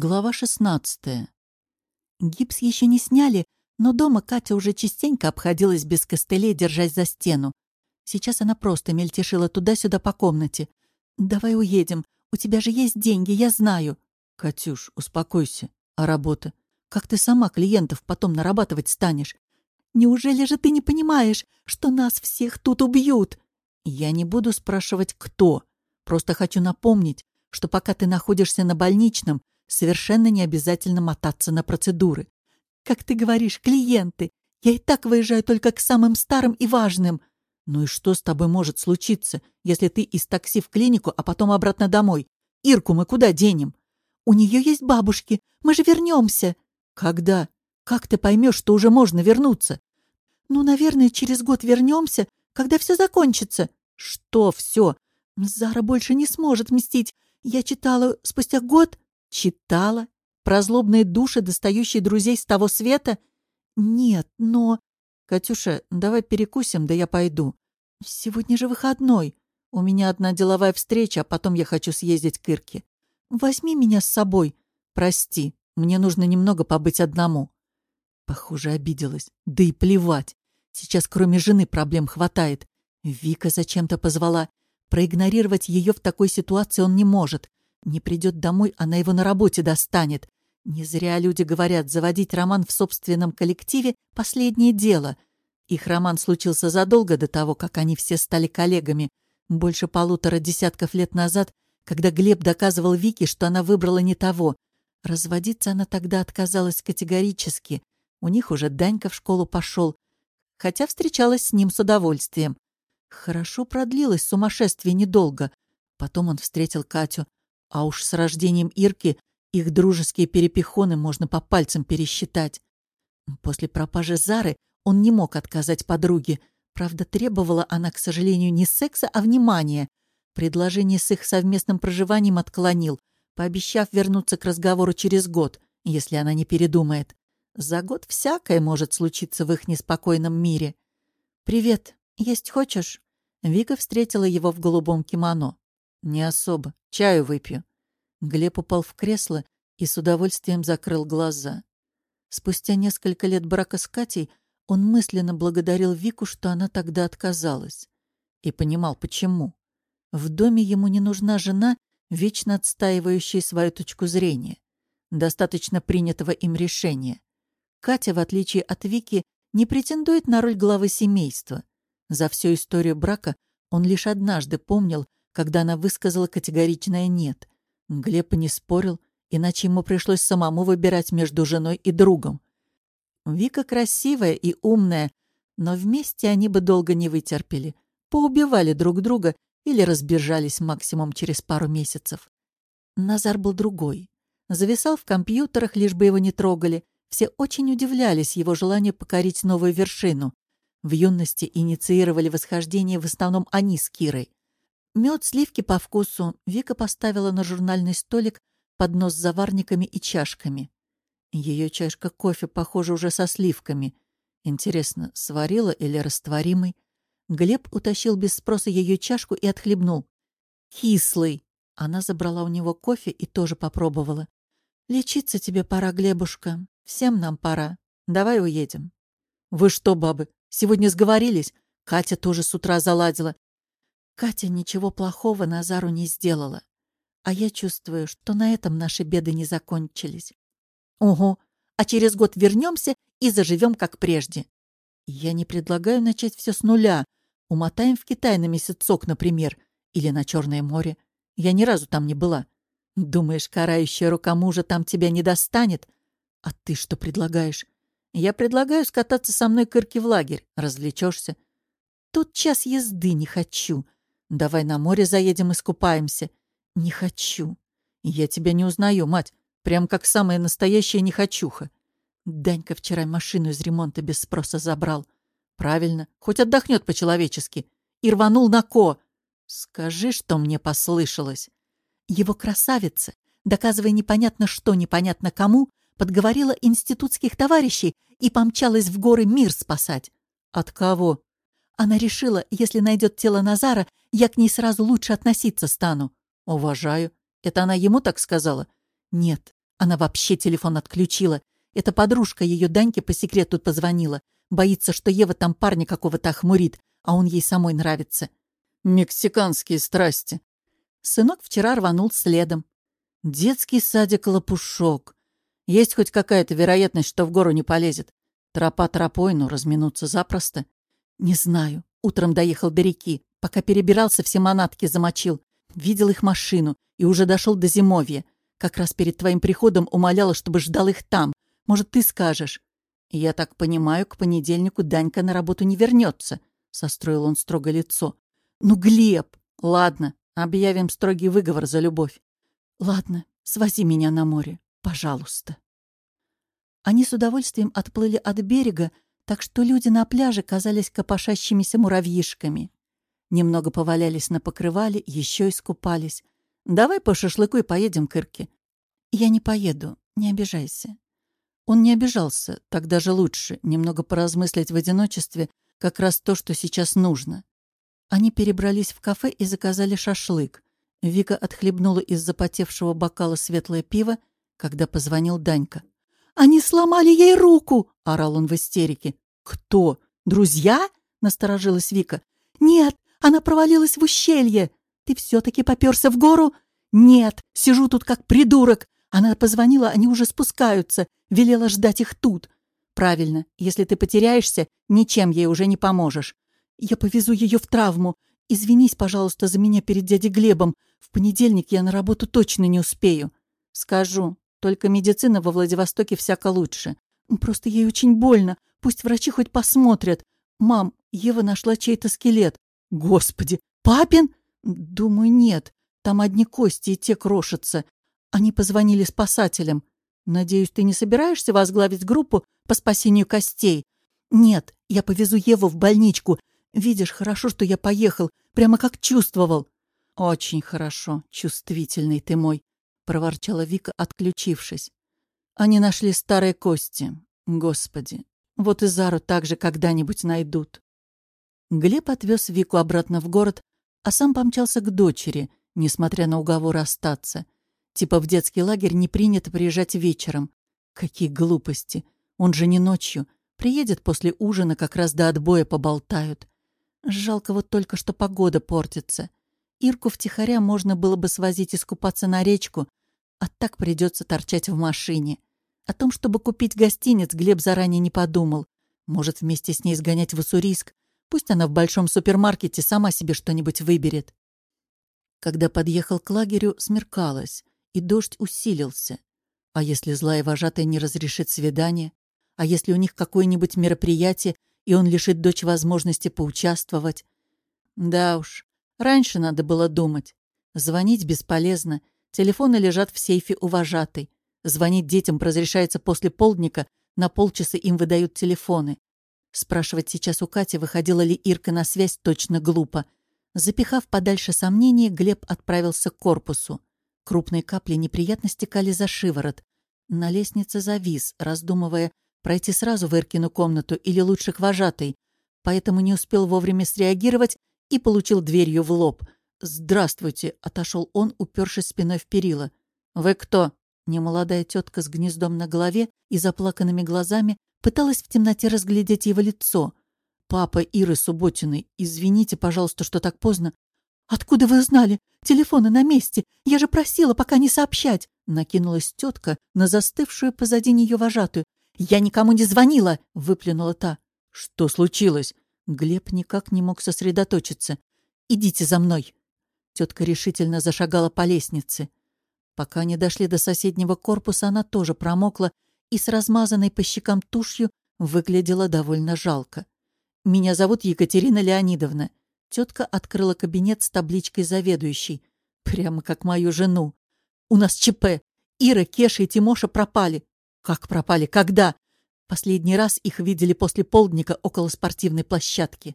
Глава 16. Гипс еще не сняли, но дома Катя уже частенько обходилась без костылей, держась за стену. Сейчас она просто мельтешила туда-сюда по комнате. «Давай уедем. У тебя же есть деньги, я знаю». «Катюш, успокойся. А работа? Как ты сама клиентов потом нарабатывать станешь? Неужели же ты не понимаешь, что нас всех тут убьют?» «Я не буду спрашивать, кто. Просто хочу напомнить, что пока ты находишься на больничном, Совершенно не обязательно мотаться на процедуры. Как ты говоришь, клиенты. Я и так выезжаю только к самым старым и важным. Ну и что с тобой может случиться, если ты из такси в клинику, а потом обратно домой? Ирку мы куда денем? У нее есть бабушки. Мы же вернемся. Когда? Как ты поймешь, что уже можно вернуться? Ну, наверное, через год вернемся, когда все закончится. Что все? Зара больше не сможет мстить. Я читала, спустя год Читала? Про злобные души, достающие друзей с того света? Нет, но... Катюша, давай перекусим, да я пойду. Сегодня же выходной. У меня одна деловая встреча, а потом я хочу съездить к Ирке. Возьми меня с собой. Прости, мне нужно немного побыть одному. Похоже, обиделась. Да и плевать. Сейчас кроме жены проблем хватает. Вика зачем-то позвала. Проигнорировать ее в такой ситуации он не может. Не придет домой, она его на работе достанет. Не зря люди говорят, заводить роман в собственном коллективе — последнее дело. Их роман случился задолго до того, как они все стали коллегами. Больше полутора десятков лет назад, когда Глеб доказывал Вике, что она выбрала не того. Разводиться она тогда отказалась категорически. У них уже Данька в школу пошел, хотя встречалась с ним с удовольствием. Хорошо продлилось сумасшествие недолго. Потом он встретил Катю. А уж с рождением Ирки их дружеские перепихоны можно по пальцам пересчитать. После пропажи Зары он не мог отказать подруге. Правда, требовала она, к сожалению, не секса, а внимания. Предложение с их совместным проживанием отклонил, пообещав вернуться к разговору через год, если она не передумает. За год всякое может случиться в их неспокойном мире. «Привет. Есть хочешь?» Вика встретила его в голубом кимоно. «Не особо. Чаю выпью». Глеб упал в кресло и с удовольствием закрыл глаза. Спустя несколько лет брака с Катей он мысленно благодарил Вику, что она тогда отказалась. И понимал, почему. В доме ему не нужна жена, вечно отстаивающая свою точку зрения. Достаточно принятого им решения. Катя, в отличие от Вики, не претендует на роль главы семейства. За всю историю брака он лишь однажды помнил, когда она высказала категоричное «нет». Глеб не спорил, иначе ему пришлось самому выбирать между женой и другом. Вика красивая и умная, но вместе они бы долго не вытерпели, поубивали друг друга или разбежались максимум через пару месяцев. Назар был другой. Зависал в компьютерах, лишь бы его не трогали. Все очень удивлялись его желанию покорить новую вершину. В юности инициировали восхождение в основном они с Кирой. Мед, сливки по вкусу Вика поставила на журнальный столик поднос с заварниками и чашками. Ее чашка кофе, похоже, уже со сливками. Интересно, сварила или растворимый? Глеб утащил без спроса ее чашку и отхлебнул. «Кислый!» Она забрала у него кофе и тоже попробовала. «Лечиться тебе пора, Глебушка. Всем нам пора. Давай уедем». «Вы что, бабы, сегодня сговорились?» Катя тоже с утра заладила. Катя ничего плохого Назару не сделала. А я чувствую, что на этом наши беды не закончились. Ого, а через год вернемся и заживем как прежде. Я не предлагаю начать все с нуля. Умотаем в Китай на месяцок, например, или на Черное море. Я ни разу там не была. Думаешь, карающая рука мужа там тебя не достанет? А ты что предлагаешь? Я предлагаю скататься со мной к Ирке в лагерь. Развлечешься. Тут час езды не хочу. Давай на море заедем и скупаемся. Не хочу. Я тебя не узнаю, мать. Прям как самая настоящая нехочуха. Данька вчера машину из ремонта без спроса забрал. Правильно, хоть отдохнет по-человечески. И рванул на ко. Скажи, что мне послышалось. Его красавица, доказывая непонятно что, непонятно кому, подговорила институтских товарищей и помчалась в горы мир спасать. От кого? Она решила, если найдет тело Назара, я к ней сразу лучше относиться стану. Уважаю. Это она ему так сказала? Нет. Она вообще телефон отключила. Эта подружка ее Даньке по секрету позвонила. Боится, что Ева там парня какого-то охмурит, а он ей самой нравится. Мексиканские страсти. Сынок вчера рванул следом. Детский садик Лопушок. Есть хоть какая-то вероятность, что в гору не полезет? Тропа тропой, но разминуться запросто. Не знаю. Утром доехал до реки. Пока перебирался, все манатки замочил. Видел их машину и уже дошел до зимовья. Как раз перед твоим приходом умоляла, чтобы ждал их там. Может, ты скажешь. «Я так понимаю, к понедельнику Данька на работу не вернется», — состроил он строго лицо. «Ну, Глеб! Ладно, объявим строгий выговор за любовь. Ладно, свози меня на море, пожалуйста». Они с удовольствием отплыли от берега, так что люди на пляже казались копошащимися муравьишками. Немного повалялись на покрывале, еще искупались. «Давай по шашлыку и поедем к Ирке». «Я не поеду, не обижайся. Он не обижался, так даже лучше, немного поразмыслить в одиночестве, как раз то, что сейчас нужно. Они перебрались в кафе и заказали шашлык. Вика отхлебнула из запотевшего бокала светлое пиво, когда позвонил Данька. «Они сломали ей руку!» — орал он в истерике. «Кто? Друзья?» — насторожилась Вика. «Нет, она провалилась в ущелье. Ты все-таки поперся в гору?» «Нет, сижу тут как придурок. Она позвонила, они уже спускаются. Велела ждать их тут. Правильно, если ты потеряешься, ничем ей уже не поможешь. Я повезу ее в травму. Извинись, пожалуйста, за меня перед дядей Глебом. В понедельник я на работу точно не успею. Скажу, только медицина во Владивостоке всяко лучше. Просто ей очень больно. Пусть врачи хоть посмотрят. Мам, Ева нашла чей-то скелет. Господи, папин? Думаю, нет. Там одни кости и те крошатся. Они позвонили спасателям. Надеюсь, ты не собираешься возглавить группу по спасению костей? Нет, я повезу Еву в больничку. Видишь, хорошо, что я поехал, прямо как чувствовал. Очень хорошо, чувствительный ты мой, проворчала Вика, отключившись. Они нашли старые кости. Господи, вот и Зару также когда-нибудь найдут. Глеб отвез Вику обратно в город, а сам помчался к дочери, несмотря на уговор остаться — Типа в детский лагерь не принято приезжать вечером. Какие глупости. Он же не ночью. Приедет после ужина, как раз до отбоя поболтают. Жалко вот только, что погода портится. Ирку втихаря можно было бы свозить искупаться на речку, а так придется торчать в машине. О том, чтобы купить гостиниц, Глеб заранее не подумал. Может, вместе с ней сгонять в Уссурийск? Пусть она в большом супермаркете сама себе что-нибудь выберет. Когда подъехал к лагерю, смеркалось и дождь усилился. А если злая вожатая не разрешит свидание? А если у них какое-нибудь мероприятие, и он лишит дочь возможности поучаствовать? Да уж, раньше надо было думать. Звонить бесполезно. Телефоны лежат в сейфе у вожатой. Звонить детям разрешается после полдника, на полчаса им выдают телефоны. Спрашивать сейчас у Кати, выходила ли Ирка на связь, точно глупо. Запихав подальше сомнения, Глеб отправился к корпусу. Крупные капли неприятно стекали за шиворот. На лестнице завис, раздумывая, пройти сразу в Иркину комнату или лучше к вожатой, поэтому не успел вовремя среагировать и получил дверью в лоб. «Здравствуйте!» — отошел он, упершись спиной в перила. «Вы кто?» Немолодая тетка с гнездом на голове и заплаканными глазами пыталась в темноте разглядеть его лицо. «Папа Иры Субботиной, извините, пожалуйста, что так поздно. «Откуда вы знали? Телефоны на месте. Я же просила пока не сообщать!» Накинулась тетка на застывшую позади нее вожатую. «Я никому не звонила!» — выплюнула та. «Что случилось?» Глеб никак не мог сосредоточиться. «Идите за мной!» Тетка решительно зашагала по лестнице. Пока они дошли до соседнего корпуса, она тоже промокла и с размазанной по щекам тушью выглядела довольно жалко. «Меня зовут Екатерина Леонидовна. Тетка открыла кабинет с табличкой заведующей. Прямо как мою жену. «У нас ЧП. Ира, Кеша и Тимоша пропали». «Как пропали? Когда?» Последний раз их видели после полдника около спортивной площадки.